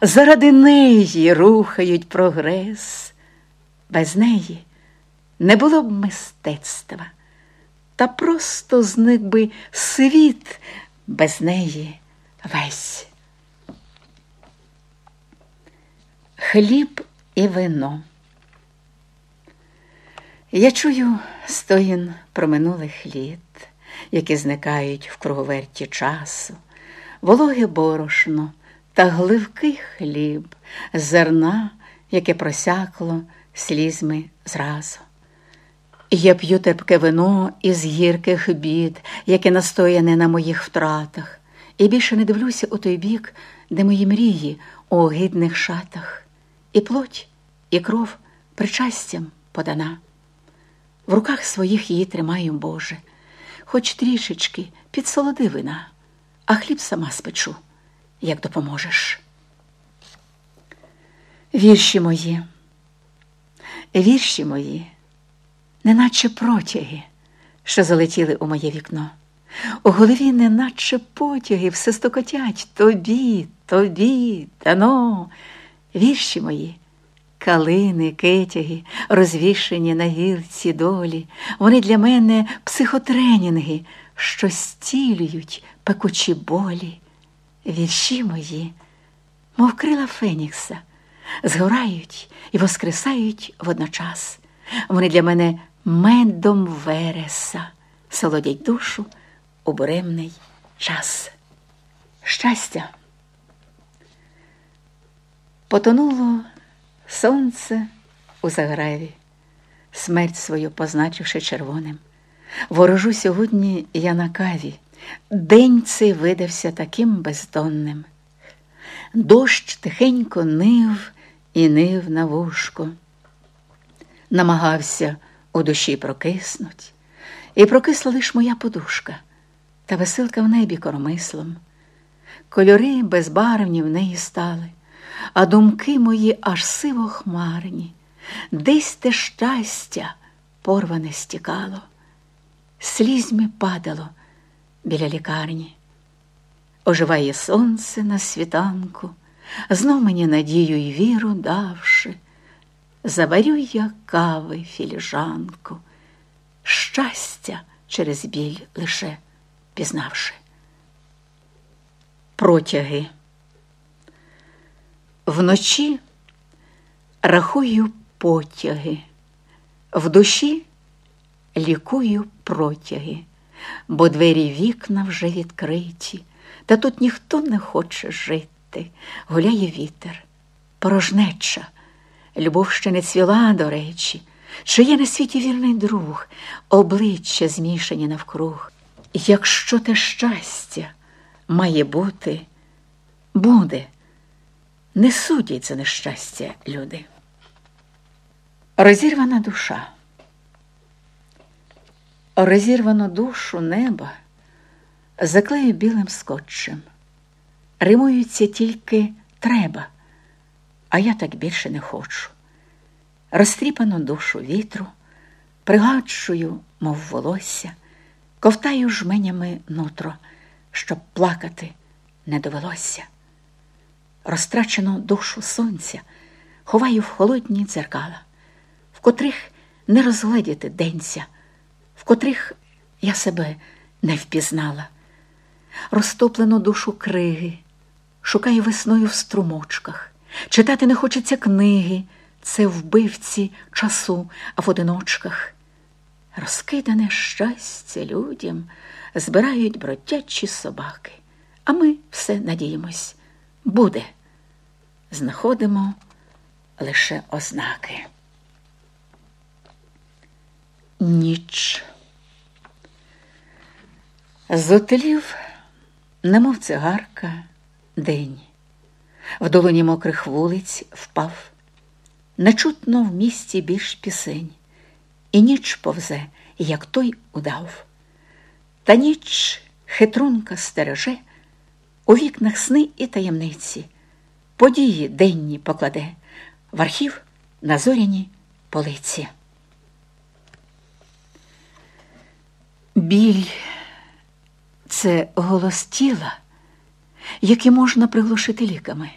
заради неї рухають прогрес. Без неї не було б мистецтва, та просто зник би світ без неї весь. Хліб і вино. Я чую стоїн проминулих літ, які зникають в круговерті часу, вологе борошно та гливкий хліб, зерна, яке просякло слізьми зразу. Я п'ю тепке вино із гірких бід, яке настояне на моїх втратах, і більше не дивлюся у той бік, де мої мрії у огидних шатах, і плоть, і кров причастям подана. В руках своїх її тримаю, Боже, хоч трішечки підсолоди вина, а хліб сама спечу, як допоможеш. Вірші мої, вірші мої, неначе протяги, що залетіли у моє вікно. У голові, неначе потяги, все стокотять тобі, тобі, дано. Вірші мої, калини, китяги, розвішені на гілці долі. Вони для мене психотренінги, що стілюють пекучі болі. Вірші мої, мов крила Фенікса, згорають і воскресають водночас. Вони для мене медом вереса, солодять душу у буремний час. Щастя. Потонуло сонце у заграві, смерть свою позначивши червоним. Ворожу сьогодні я на каві, день цей видався таким бездонним. Дощ тихенько нив і нив на вушко, намагався у душі прокиснуть, і прокисла лиш моя подушка, та веселка в небі кормислом. Кольори безбарвні в неї стали а думки мої аж сиво хмарні, десь те щастя порване стікало, слізьми падало біля лікарні. Оживає сонце на світанку, знов мені надію й віру давши, заварю я кави філіжанку, щастя через біль лише пізнавши. Протяги. Вночі рахую потяги, в душі лікую протяги, бо двері вікна вже відкриті, та тут ніхто не хоче жити. Гуляє вітер, порожнеча, любов ще не цвіла, до речі, чи є на світі вірний друг, обличчя змішані навкруг. Якщо те щастя має бути, буде не судять за нещастя люди. Розірвана душа. Розірвану душу неба заклею білим скотчем. Римуються тільки треба, а я так більше не хочу. Розтріпану душу вітру, пригаджую, мов волосся, ковтаю жменями нутро, щоб плакати не довелося розтрачену душу сонця ховаю в холодні дзеркала, в котрих не розгледіти денця, в котрих я себе не впізнала, розтоплену душу криги, шукаю весною в струмочках, читати не хочеться книги, це вбивці часу, а в одиночках. Розкидане щастя людям збирають бродячі собаки, а ми все надіємось буде. Знаходимо лише ознаки. Ніч. Зотелів, немов цигарка, день. В долоні мокрих вулиць впав, нечутно в місті більш пісень, і ніч повзе, як той удав. Та ніч хитрунка стереже у вікнах сни і таємниці, події денні покладе в архів на зоряні полиці. Біль це голос тіла, який можна приглушити ліками.